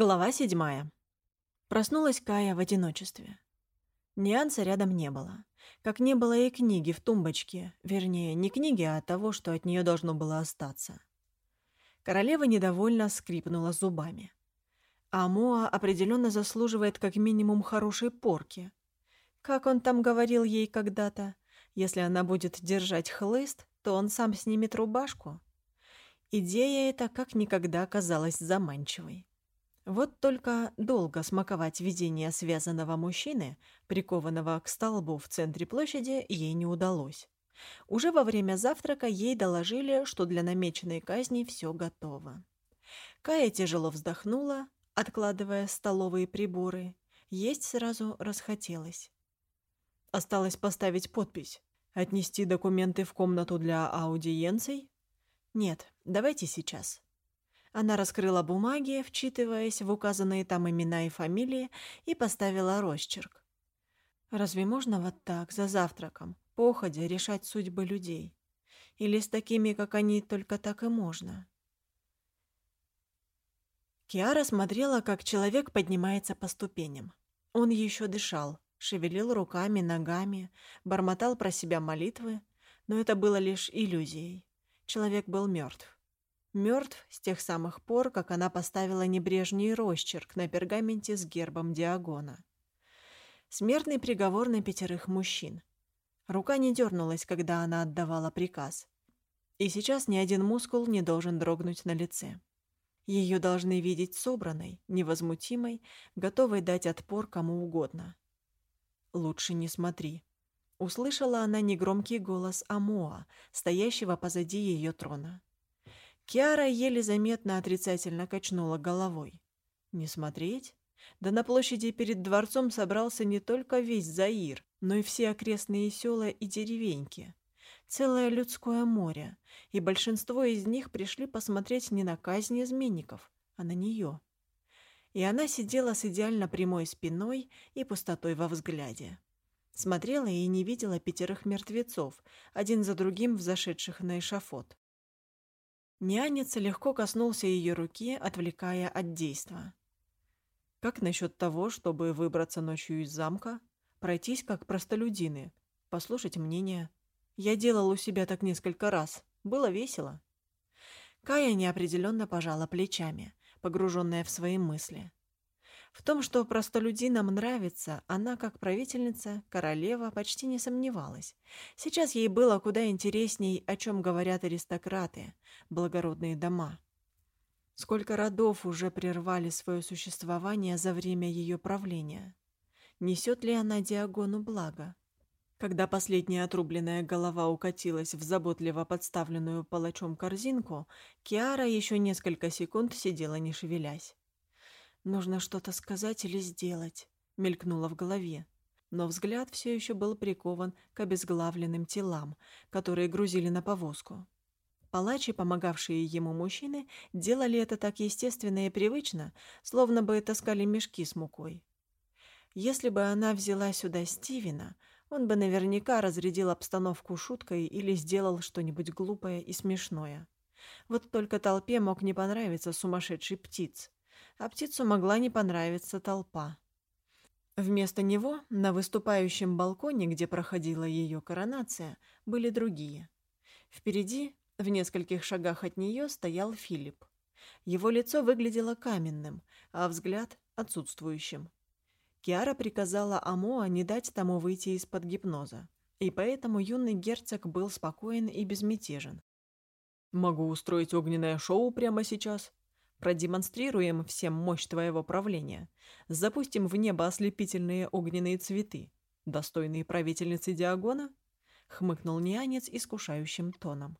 Глава седьмая. Проснулась Кая в одиночестве. Нюанса рядом не было. Как не было и книги в тумбочке. Вернее, не книги, а того, что от нее должно было остаться. Королева недовольно скрипнула зубами. А Моа определенно заслуживает как минимум хорошей порки. Как он там говорил ей когда-то, если она будет держать хлыст, то он сам снимет рубашку. Идея эта как никогда казалась заманчивой. Вот только долго смаковать видение связанного мужчины, прикованного к столбу в центре площади, ей не удалось. Уже во время завтрака ей доложили, что для намеченной казни все готово. Кая тяжело вздохнула, откладывая столовые приборы. Есть сразу расхотелось. Осталось поставить подпись. Отнести документы в комнату для аудиенций? Нет, давайте сейчас. Она раскрыла бумаги, вчитываясь в указанные там имена и фамилии, и поставила росчерк. Разве можно вот так, за завтраком, походя, решать судьбы людей? Или с такими, как они, только так и можно? Киара смотрела, как человек поднимается по ступеням. Он еще дышал, шевелил руками, ногами, бормотал про себя молитвы, но это было лишь иллюзией. Человек был мертв. Мертв с тех самых пор, как она поставила небрежный росчерк на пергаменте с гербом Диагона. Смертный приговор на пятерых мужчин. Рука не дернулась, когда она отдавала приказ. И сейчас ни один мускул не должен дрогнуть на лице. Ее должны видеть собранной, невозмутимой, готовой дать отпор кому угодно. «Лучше не смотри», — услышала она негромкий голос Амоа, стоящего позади ее трона. Киара еле заметно отрицательно качнула головой. Не смотреть? Да на площади перед дворцом собрался не только весь Заир, но и все окрестные села и деревеньки. Целое людское море, и большинство из них пришли посмотреть не на казнь изменников, а на нее. И она сидела с идеально прямой спиной и пустотой во взгляде. Смотрела и не видела пятерых мертвецов, один за другим взошедших на эшафот. Нянец легко коснулся ее руки, отвлекая от действа. «Как насчет того, чтобы выбраться ночью из замка, пройтись как простолюдины, послушать мнение? Я делал у себя так несколько раз. Было весело». Кая неопределенно пожала плечами, погруженная в свои мысли. В том, что простолюдинам нравится, она, как правительница, королева, почти не сомневалась. Сейчас ей было куда интересней, о чем говорят аристократы, благородные дома. Сколько родов уже прервали свое существование за время ее правления? Несет ли она Диагону благо? Когда последняя отрубленная голова укатилась в заботливо подставленную палачом корзинку, Киара еще несколько секунд сидела не шевелясь. «Нужно что-то сказать или сделать», — мелькнуло в голове. Но взгляд все еще был прикован к обезглавленным телам, которые грузили на повозку. Палачи, помогавшие ему мужчины, делали это так естественно и привычно, словно бы таскали мешки с мукой. Если бы она взяла сюда Стивена, он бы наверняка разрядил обстановку шуткой или сделал что-нибудь глупое и смешное. Вот только толпе мог не понравиться сумасшедший птиц а птицу могла не понравиться толпа. Вместо него на выступающем балконе, где проходила ее коронация, были другие. Впереди, в нескольких шагах от нее, стоял Филипп. Его лицо выглядело каменным, а взгляд — отсутствующим. Киара приказала Амоа не дать тому выйти из-под гипноза, и поэтому юный герцог был спокоен и безмятежен. «Могу устроить огненное шоу прямо сейчас», Продемонстрируем всем мощь твоего правления. Запустим в небо ослепительные огненные цветы. Достойные правительницы Диагона?» — хмыкнул нянец искушающим тоном.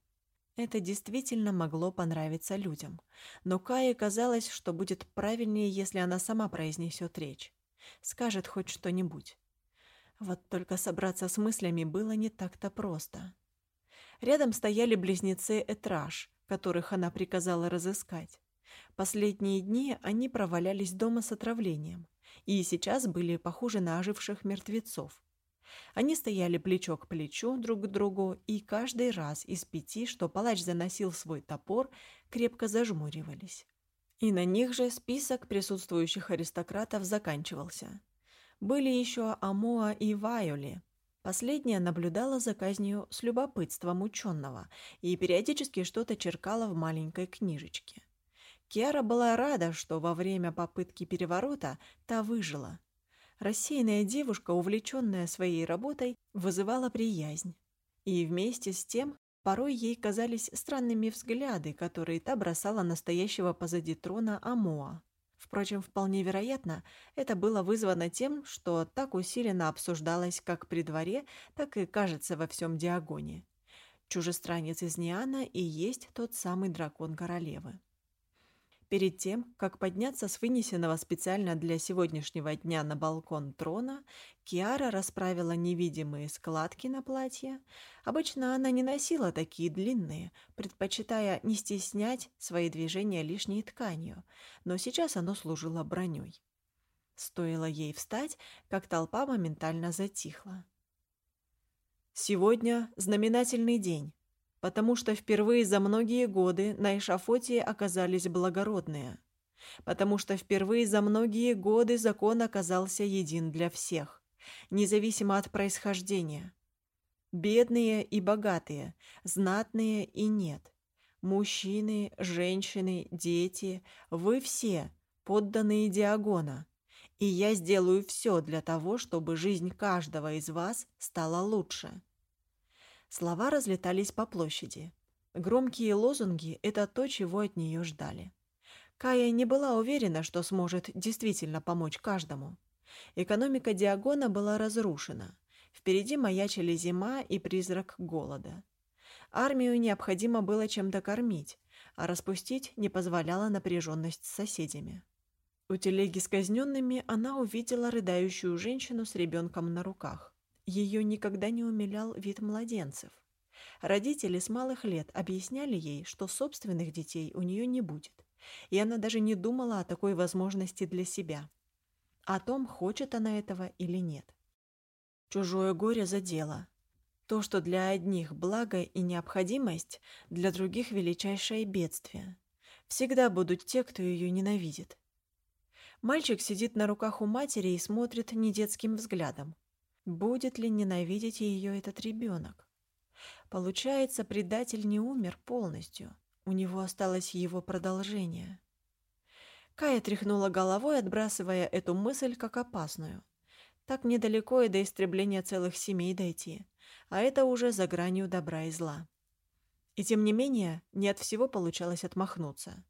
Это действительно могло понравиться людям. Но Кае казалось, что будет правильнее, если она сама произнесет речь. Скажет хоть что-нибудь. Вот только собраться с мыслями было не так-то просто. Рядом стояли близнецы Этраж, которых она приказала разыскать. Последние дни они провалялись дома с отравлением и сейчас были похожи на оживших мертвецов. Они стояли плечо к плечу друг к другу, и каждый раз из пяти, что палач заносил свой топор, крепко зажмуривались. И на них же список присутствующих аристократов заканчивался. Были еще Амоа и Вайоли. Последняя наблюдала за казнью с любопытством ученого и периодически что-то черкала в маленькой книжечке. Киара была рада, что во время попытки переворота та выжила. Рассеянная девушка, увлеченная своей работой, вызывала приязнь. И вместе с тем порой ей казались странными взгляды, которые та бросала настоящего позади трона Амоа. Впрочем, вполне вероятно, это было вызвано тем, что так усиленно обсуждалось как при дворе, так и, кажется, во всем Диагоне. Чужестранец из Ниана и есть тот самый дракон королевы. Перед тем, как подняться с вынесенного специально для сегодняшнего дня на балкон трона, Киара расправила невидимые складки на платье. Обычно она не носила такие длинные, предпочитая не стеснять свои движения лишней тканью, но сейчас оно служило броней. Стоило ей встать, как толпа моментально затихла. «Сегодня знаменательный день», потому что впервые за многие годы на эшафоте оказались благородные, потому что впервые за многие годы закон оказался един для всех, независимо от происхождения. Бедные и богатые, знатные и нет, мужчины, женщины, дети, вы все подданные Диагона, и я сделаю все для того, чтобы жизнь каждого из вас стала лучше. Слова разлетались по площади. Громкие лозунги – это то, чего от нее ждали. Кая не была уверена, что сможет действительно помочь каждому. Экономика Диагона была разрушена. Впереди маячили зима и призрак голода. Армию необходимо было чем-то кормить, а распустить не позволяла напряженность с соседями. У телеги с казненными она увидела рыдающую женщину с ребенком на руках. Ее никогда не умилял вид младенцев. Родители с малых лет объясняли ей, что собственных детей у нее не будет, и она даже не думала о такой возможности для себя. О том, хочет она этого или нет. Чужое горе задело. То, что для одних благо и необходимость, для других величайшее бедствие. Всегда будут те, кто ее ненавидит. Мальчик сидит на руках у матери и смотрит недетским взглядом. Будет ли ненавидеть ее этот ребенок? Получается, предатель не умер полностью. У него осталось его продолжение. Кая тряхнула головой, отбрасывая эту мысль как опасную. Так недалеко и до истребления целых семей дойти, а это уже за гранью добра и зла. И тем не менее, не от всего получалось отмахнуться.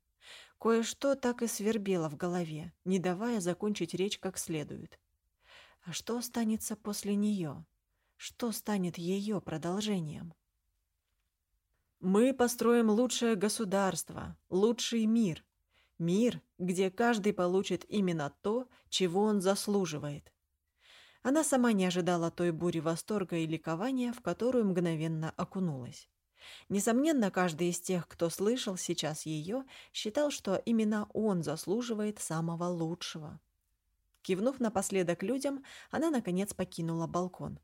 Кое-что так и свербело в голове, не давая закончить речь как следует. А что останется после нее? Что станет ее продолжением? Мы построим лучшее государство, лучший мир. Мир, где каждый получит именно то, чего он заслуживает. Она сама не ожидала той бури восторга и ликования, в которую мгновенно окунулась. Несомненно, каждый из тех, кто слышал сейчас ее, считал, что именно он заслуживает самого лучшего. Кивнув напоследок людям, она, наконец, покинула балкон.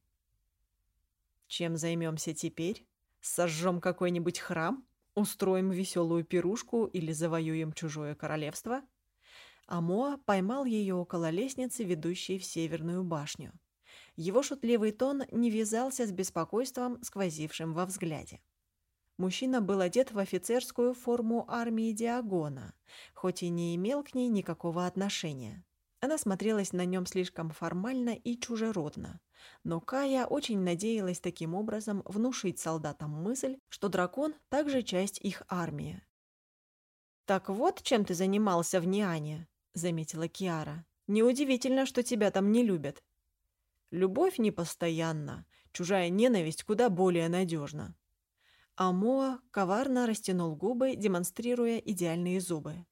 «Чем займемся теперь? Сожжем какой-нибудь храм? Устроим веселую пирушку или завоюем чужое королевство?» Амоа поймал ее около лестницы, ведущей в Северную башню. Его шутливый тон не вязался с беспокойством, сквозившим во взгляде. Мужчина был одет в офицерскую форму армии Диагона, хоть и не имел к ней никакого отношения. Она смотрелась на нем слишком формально и чужеродно. Но Кая очень надеялась таким образом внушить солдатам мысль, что дракон также часть их армии. «Так вот, чем ты занимался в Ниане», — заметила Киара. «Неудивительно, что тебя там не любят». «Любовь непостоянна, чужая ненависть куда более надежна». Амоа коварно растянул губы, демонстрируя идеальные зубы.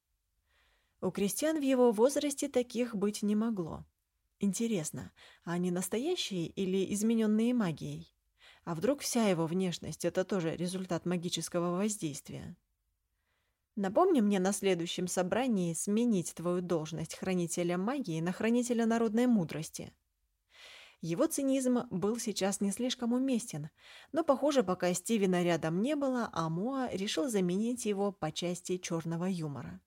У крестьян в его возрасте таких быть не могло. Интересно, а они настоящие или измененные магией? А вдруг вся его внешность – это тоже результат магического воздействия? Напомни мне на следующем собрании сменить твою должность хранителя магии на хранителя народной мудрости. Его цинизм был сейчас не слишком уместен, но, похоже, пока Стивена рядом не было, Амоа решил заменить его по части черного юмора.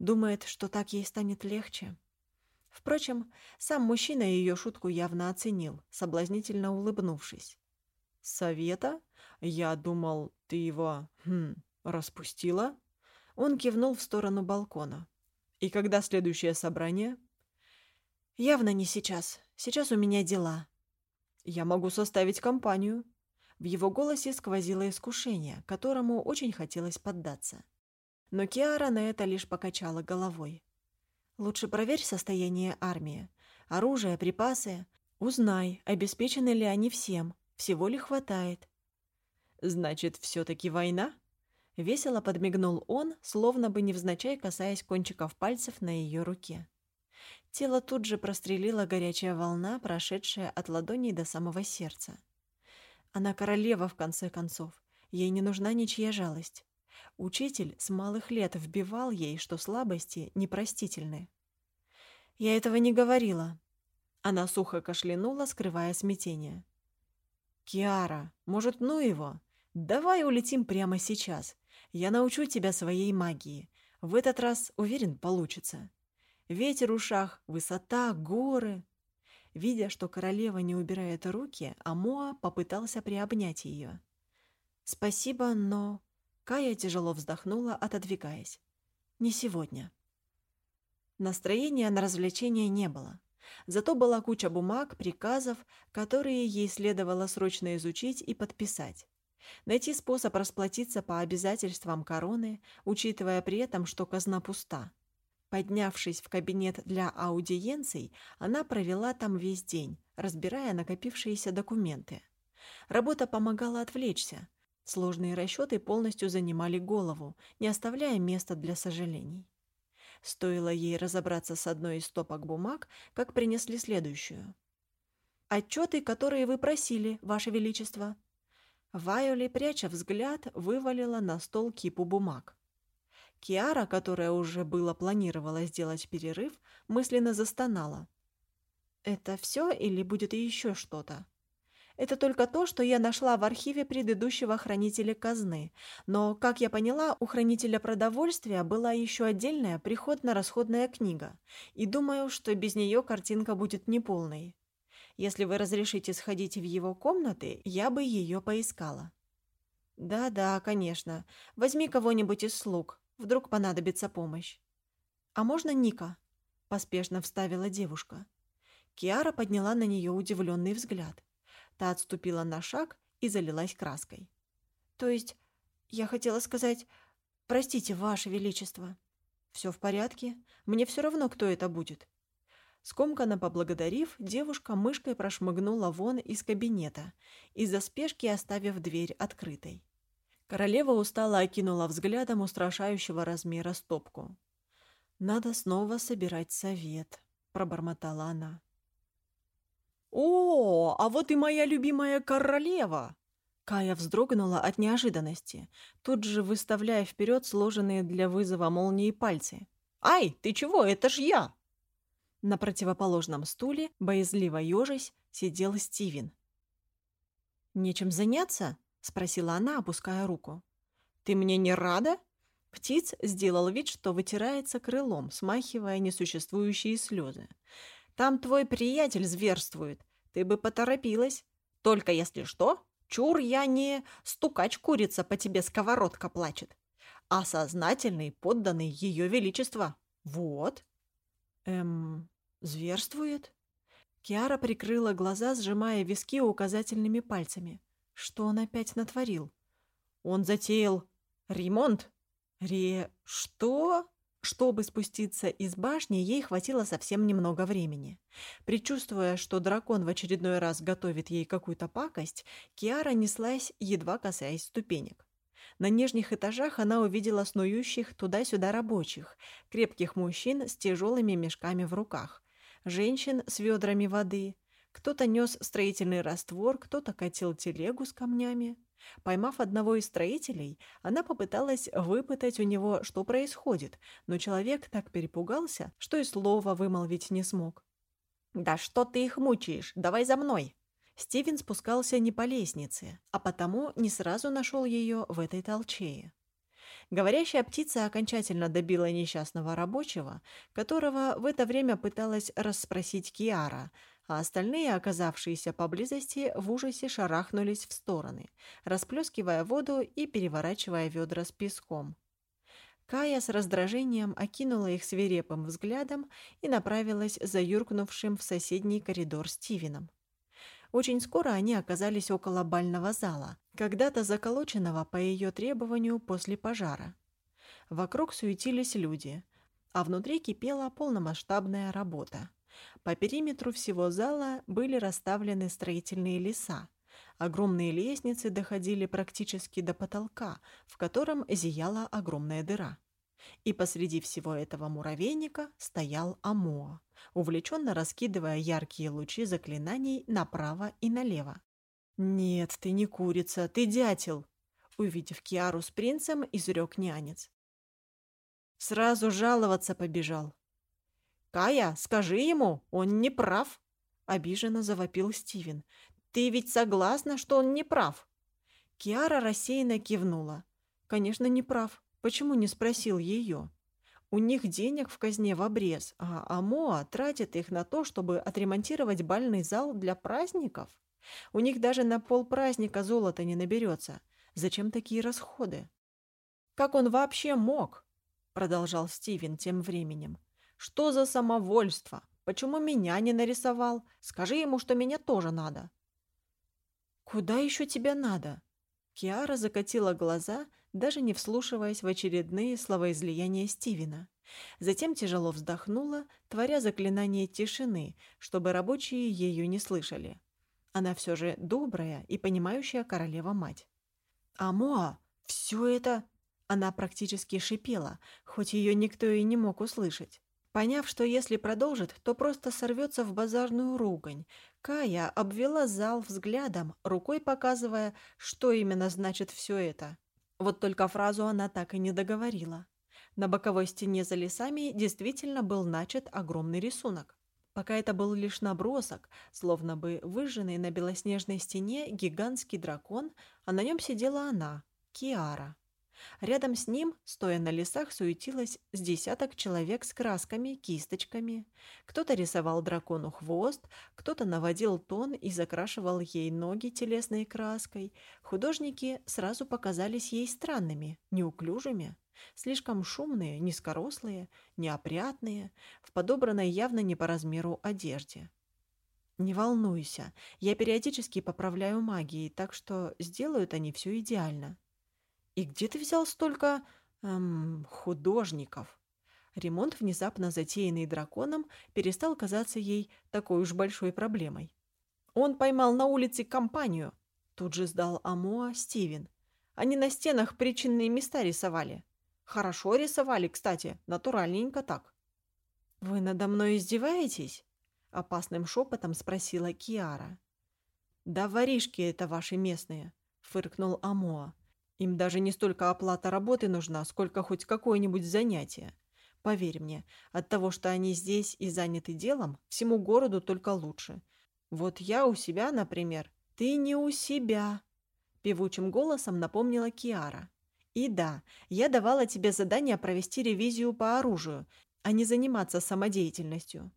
Думает, что так ей станет легче. Впрочем, сам мужчина ее шутку явно оценил, соблазнительно улыбнувшись. «Совета? Я думал, ты его... Хм, распустила?» Он кивнул в сторону балкона. «И когда следующее собрание?» «Явно не сейчас. Сейчас у меня дела». «Я могу составить компанию». В его голосе сквозило искушение, которому очень хотелось поддаться. Но Киара на это лишь покачала головой. «Лучше проверь состояние армии. Оружие, припасы. Узнай, обеспечены ли они всем, всего ли хватает». «Значит, все-таки война?» Весело подмигнул он, словно бы невзначай касаясь кончиков пальцев на ее руке. Тело тут же прострелила горячая волна, прошедшая от ладоней до самого сердца. Она королева, в конце концов. Ей не нужна ничья жалость. Учитель с малых лет вбивал ей, что слабости непростительны. «Я этого не говорила». Она сухо кашлянула, скрывая смятение. «Киара, может, ну его? Давай улетим прямо сейчас. Я научу тебя своей магии. В этот раз, уверен, получится. Ветер в ушах, высота, горы. Видя, что королева не убирает руки, Амоа попытался приобнять ее. «Спасибо, но...» Кая тяжело вздохнула, отодвигаясь. «Не сегодня». Настроения на развлечения не было. Зато была куча бумаг, приказов, которые ей следовало срочно изучить и подписать. Найти способ расплатиться по обязательствам короны, учитывая при этом, что казна пуста. Поднявшись в кабинет для аудиенций, она провела там весь день, разбирая накопившиеся документы. Работа помогала отвлечься. Сложные расчеты полностью занимали голову, не оставляя места для сожалений. Стоило ей разобраться с одной из стопок бумаг, как принесли следующую. «Отчеты, которые вы просили, Ваше Величество». Вайоли, пряча взгляд, вывалила на стол кипу бумаг. Киара, которая уже было планировала сделать перерыв, мысленно застонала. «Это все или будет еще что-то?» Это только то, что я нашла в архиве предыдущего хранителя казны. Но, как я поняла, у хранителя продовольствия была еще отдельная приходно-расходная книга. И думаю, что без нее картинка будет неполной. Если вы разрешите сходить в его комнаты, я бы ее поискала. Да-да, конечно. Возьми кого-нибудь из слуг. Вдруг понадобится помощь. «А можно Ника?» – поспешно вставила девушка. Киара подняла на нее удивленный взгляд. Та отступила на шаг и залилась краской. «То есть, я хотела сказать, простите, Ваше Величество». «Все в порядке. Мне все равно, кто это будет». Скомканно поблагодарив, девушка мышкой прошмыгнула вон из кабинета, из-за спешки оставив дверь открытой. Королева устало окинула взглядом устрашающего размера стопку. «Надо снова собирать совет», — пробормотала она. «О, а вот и моя любимая королева!» Кая вздрогнула от неожиданности, тут же выставляя вперед сложенные для вызова молнии пальцы. «Ай, ты чего? Это ж я!» На противоположном стуле, боязливо ежась, сидел Стивен. «Нечем заняться?» — спросила она, опуская руку. «Ты мне не рада?» Птиц сделал вид, что вытирается крылом, смахивая несуществующие слезы. «Там твой приятель зверствует. Ты бы поторопилась. Только если что, чур я не стукач-курица по тебе сковородка плачет, а сознательный подданный ее величества. Вот». «Эм, зверствует?» Киара прикрыла глаза, сжимая виски указательными пальцами. Что он опять натворил? Он затеял ремонт? Ре... что? Чтобы спуститься из башни, ей хватило совсем немного времени. Причувствуя, что дракон в очередной раз готовит ей какую-то пакость, Киара неслась, едва касаясь ступенек. На нижних этажах она увидела снующих туда-сюда рабочих, крепких мужчин с тяжелыми мешками в руках, женщин с ведрами воды, кто-то нес строительный раствор, кто-то катил телегу с камнями. Поймав одного из строителей, она попыталась выпытать у него, что происходит, но человек так перепугался, что и слова вымолвить не смог. «Да что ты их мучаешь? Давай за мной!» Стивен спускался не по лестнице, а потому не сразу нашел ее в этой толчее. Говорящая птица окончательно добила несчастного рабочего, которого в это время пыталась расспросить Киара, а остальные, оказавшиеся поблизости, в ужасе шарахнулись в стороны, расплескивая воду и переворачивая ведра с песком. Кая с раздражением окинула их свирепым взглядом и направилась за юркнувшим в соседний коридор Стивеном. Очень скоро они оказались около бального зала, когда-то заколоченного по ее требованию после пожара. Вокруг суетились люди, а внутри кипела полномасштабная работа. По периметру всего зала были расставлены строительные леса. Огромные лестницы доходили практически до потолка, в котором зияла огромная дыра. И посреди всего этого муравейника стоял Амоа, увлеченно раскидывая яркие лучи заклинаний направо и налево. «Нет, ты не курица, ты дятел!» Увидев Киару с принцем, изрек нянец. Сразу жаловаться побежал. «Кая, скажи ему, он не прав!» Обиженно завопил Стивен. «Ты ведь согласна, что он не прав?» Киара рассеянно кивнула. «Конечно, не прав. Почему не спросил ее?» У них денег в казне в обрез, а Амоа тратит их на то, чтобы отремонтировать бальный зал для праздников. У них даже на полпраздника золота не наберется. Зачем такие расходы? «Как он вообще мог?» — продолжал Стивен тем временем. Что за самовольство? Почему меня не нарисовал? Скажи ему, что меня тоже надо». «Куда еще тебя надо?» Киара закатила глаза, даже не вслушиваясь в очередные словоизлияния Стивена. Затем тяжело вздохнула, творя заклинание тишины, чтобы рабочие ее не слышали. Она все же добрая и понимающая королева-мать. «Амоа, все это...» Она практически шипела, хоть ее никто и не мог услышать. Поняв, что если продолжит, то просто сорвется в базарную ругань, Кая обвела зал взглядом, рукой показывая, что именно значит все это. Вот только фразу она так и не договорила. На боковой стене за лесами действительно был начат огромный рисунок. Пока это был лишь набросок, словно бы выжженный на белоснежной стене гигантский дракон, а на нем сидела она, Киара. Рядом с ним, стоя на лесах, суетилось с десяток человек с красками, кисточками. Кто-то рисовал дракону хвост, кто-то наводил тон и закрашивал ей ноги телесной краской. Художники сразу показались ей странными, неуклюжими. Слишком шумные, низкорослые, неопрятные, в подобранной явно не по размеру одежде. «Не волнуйся, я периодически поправляю магией, так что сделают они все идеально», «И где ты взял столько... Эм, художников?» Ремонт, внезапно затеянный драконом, перестал казаться ей такой уж большой проблемой. «Он поймал на улице компанию», — тут же сдал Амоа Стивен. «Они на стенах причинные места рисовали. Хорошо рисовали, кстати, натуральненько так». «Вы надо мной издеваетесь?» — опасным шепотом спросила Киара. «Да воришки это ваши местные», — фыркнул Амоа. Им даже не столько оплата работы нужна, сколько хоть какое-нибудь занятие. Поверь мне, от того, что они здесь и заняты делом, всему городу только лучше. Вот я у себя, например. Ты не у себя, певучим голосом напомнила Киара. И да, я давала тебе задание провести ревизию по оружию, а не заниматься самодеятельностью.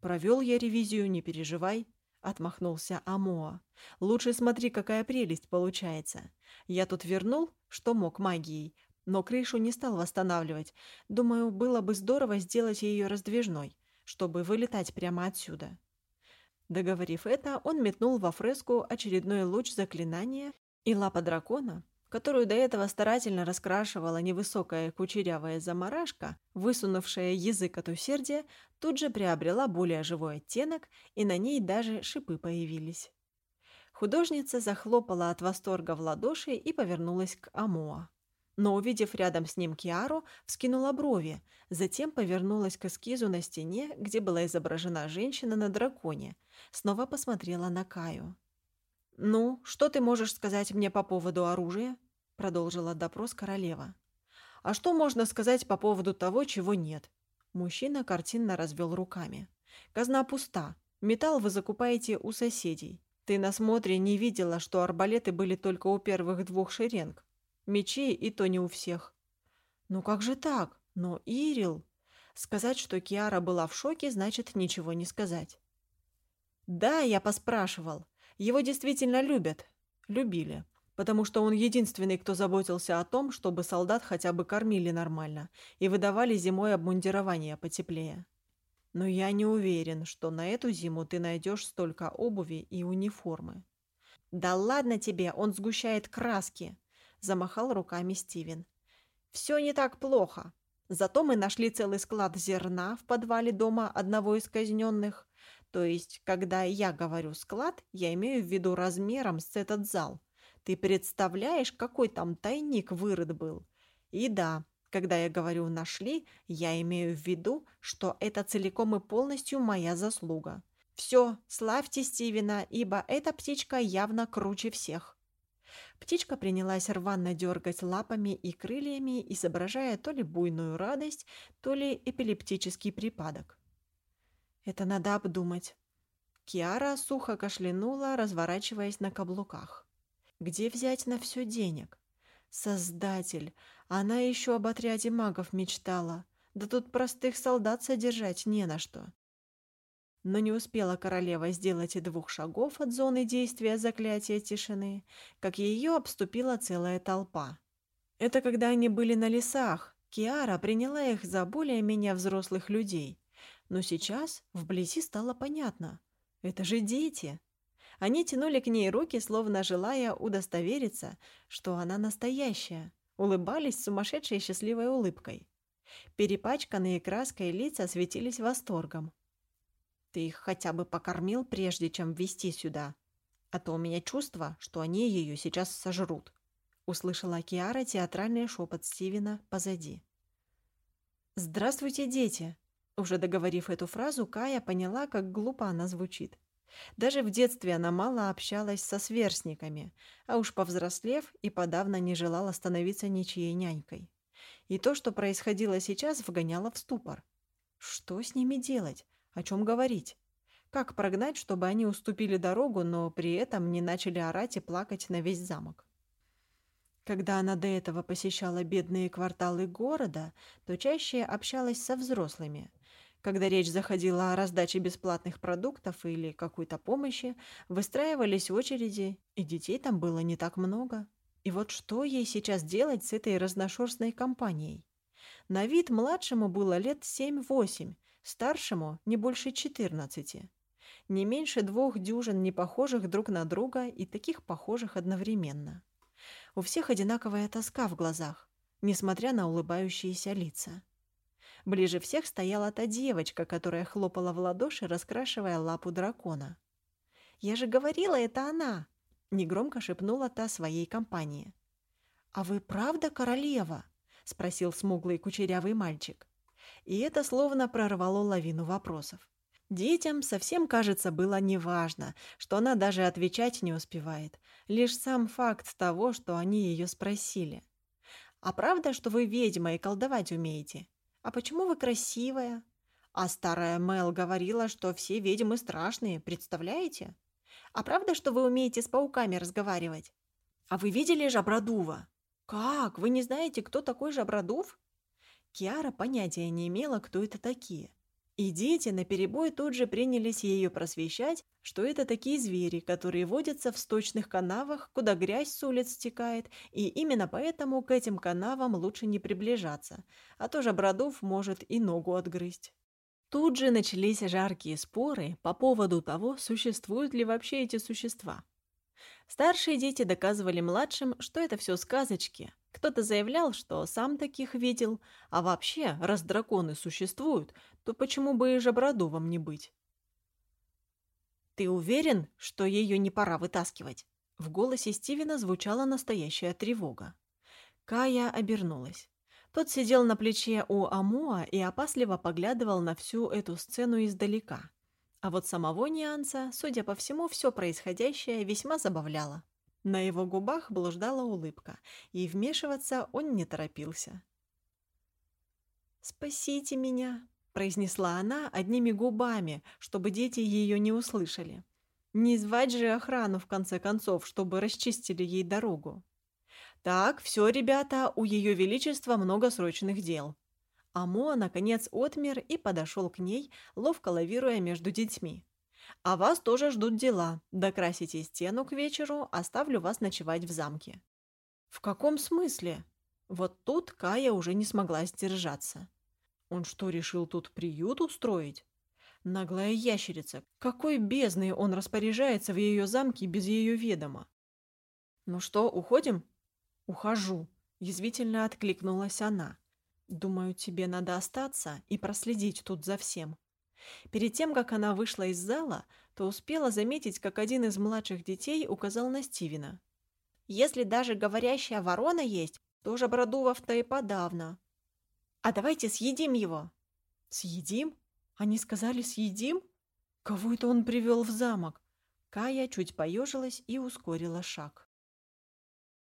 Провел я ревизию, не переживай отмахнулся Амоа. «Лучше смотри, какая прелесть получается. Я тут вернул, что мог магией, но крышу не стал восстанавливать. Думаю, было бы здорово сделать ее раздвижной, чтобы вылетать прямо отсюда». Договорив это, он метнул во фреску очередной луч заклинания, и лапа дракона, которую до этого старательно раскрашивала невысокая кучерявая заморашка, высунувшая язык от усердия, тут же приобрела более живой оттенок, и на ней даже шипы появились. Художница захлопала от восторга в ладоши и повернулась к Амоа. Но, увидев рядом с ним Киару, вскинула брови, затем повернулась к эскизу на стене, где была изображена женщина на драконе, снова посмотрела на Каю. «Ну, что ты можешь сказать мне по поводу оружия?» — продолжила допрос королева. «А что можно сказать по поводу того, чего нет?» Мужчина картинно развел руками. «Казна пуста. Металл вы закупаете у соседей. Ты на смотре не видела, что арбалеты были только у первых двух шеренг. Мечи и то не у всех. Ну как же так? Но Ирил... Сказать, что Киара была в шоке, значит ничего не сказать. Да, я поспрашивал. Его действительно любят. Любили. Потому что он единственный, кто заботился о том, чтобы солдат хотя бы кормили нормально и выдавали зимой обмундирование потеплее. Но я не уверен, что на эту зиму ты найдешь столько обуви и униформы. «Да ладно тебе, он сгущает краски!» – замахал руками Стивен. «Все не так плохо. Зато мы нашли целый склад зерна в подвале дома одного из казненных. То есть, когда я говорю «склад», я имею в виду размером с этот зал. Ты представляешь, какой там тайник вырыт был? И да, когда я говорю «нашли», я имею в виду, что это целиком и полностью моя заслуга. Все, славьте Стивена, ибо эта птичка явно круче всех. Птичка принялась рвано дергать лапами и крыльями, изображая то ли буйную радость, то ли эпилептический припадок. Это надо обдумать. Киара сухо кашлянула, разворачиваясь на каблуках. Где взять на все денег? Создатель! Она еще об отряде магов мечтала. Да тут простых солдат содержать не на что. Но не успела королева сделать и двух шагов от зоны действия заклятия тишины, как ее обступила целая толпа. Это когда они были на лесах, Киара приняла их за более-менее взрослых людей. Но сейчас вблизи стало понятно. Это же дети. Они тянули к ней руки, словно желая удостовериться, что она настоящая, улыбались сумасшедшей счастливой улыбкой. Перепачканные краской лица светились восторгом. Ты их хотя бы покормил, прежде чем ввести сюда. А то у меня чувство, что они ее сейчас сожрут. Услышала Киара театральный шепот Стивена позади. «Здравствуйте, дети!» Уже договорив эту фразу, Кая поняла, как глупо она звучит. Даже в детстве она мало общалась со сверстниками, а уж повзрослев и подавно не желала становиться ничьей нянькой. И то, что происходило сейчас, вгоняло в ступор. Что с ними делать? О чем говорить? Как прогнать, чтобы они уступили дорогу, но при этом не начали орать и плакать на весь замок? Когда она до этого посещала бедные кварталы города, то чаще общалась со взрослыми. Когда речь заходила о раздаче бесплатных продуктов или какой-то помощи, выстраивались очереди, и детей там было не так много. И вот что ей сейчас делать с этой разношерстной компанией? На вид младшему было лет 7-8, старшему не больше 14. Не меньше двух дюжин непохожих друг на друга и таких похожих одновременно. У всех одинаковая тоска в глазах, несмотря на улыбающиеся лица. Ближе всех стояла та девочка, которая хлопала в ладоши, раскрашивая лапу дракона. «Я же говорила, это она!» — негромко шепнула та своей компании. «А вы правда королева?» — спросил смуглый кучерявый мальчик. И это словно прорвало лавину вопросов. Детям совсем, кажется, было неважно, что она даже отвечать не успевает. Лишь сам факт того, что они ее спросили. «А правда, что вы ведьма и колдовать умеете? А почему вы красивая?» А старая Мел говорила, что все ведьмы страшные, представляете? А правда, что вы умеете с пауками разговаривать? А вы видели Жабрадува? Как? Вы не знаете, кто такой Жабрадув? Киара понятия не имела, кто это такие. И дети наперебой тут же принялись ее просвещать, что это такие звери, которые водятся в сточных канавах, куда грязь с улиц стекает, и именно поэтому к этим канавам лучше не приближаться, а то же Бродов может и ногу отгрызть. Тут же начались жаркие споры по поводу того, существуют ли вообще эти существа. Старшие дети доказывали младшим, что это все сказочки, кто-то заявлял, что сам таких видел, а вообще, раз драконы существуют, то почему бы и жабродувом не быть? «Ты уверен, что ее не пора вытаскивать?» В голосе Стивена звучала настоящая тревога. Кая обернулась. Тот сидел на плече у Амуа и опасливо поглядывал на всю эту сцену издалека. А вот самого Нианса, судя по всему, все происходящее весьма забавляло. На его губах блуждала улыбка, и вмешиваться он не торопился. «Спасите меня!» — произнесла она одними губами, чтобы дети ее не услышали. Не звать же охрану, в конце концов, чтобы расчистили ей дорогу. Так, все, ребята, у Ее Величества много срочных дел. Амо, наконец, отмер и подошел к ней, ловко лавируя между детьми. А вас тоже ждут дела. Докрасите стену к вечеру, оставлю вас ночевать в замке. В каком смысле? Вот тут Кая уже не смогла сдержаться. Он что, решил тут приют устроить? Наглая ящерица. Какой бездной он распоряжается в ее замке без ее ведома? Ну что, уходим? Ухожу. Язвительно откликнулась она. Думаю, тебе надо остаться и проследить тут за всем. Перед тем, как она вышла из зала, то успела заметить, как один из младших детей указал на Стивена. «Если даже говорящая ворона есть, то Жабрадувов-то и подавно. А давайте съедим его!» «Съедим?» Они сказали «съедим»? Кого это он привел в замок? Кая чуть поежилась и ускорила шаг.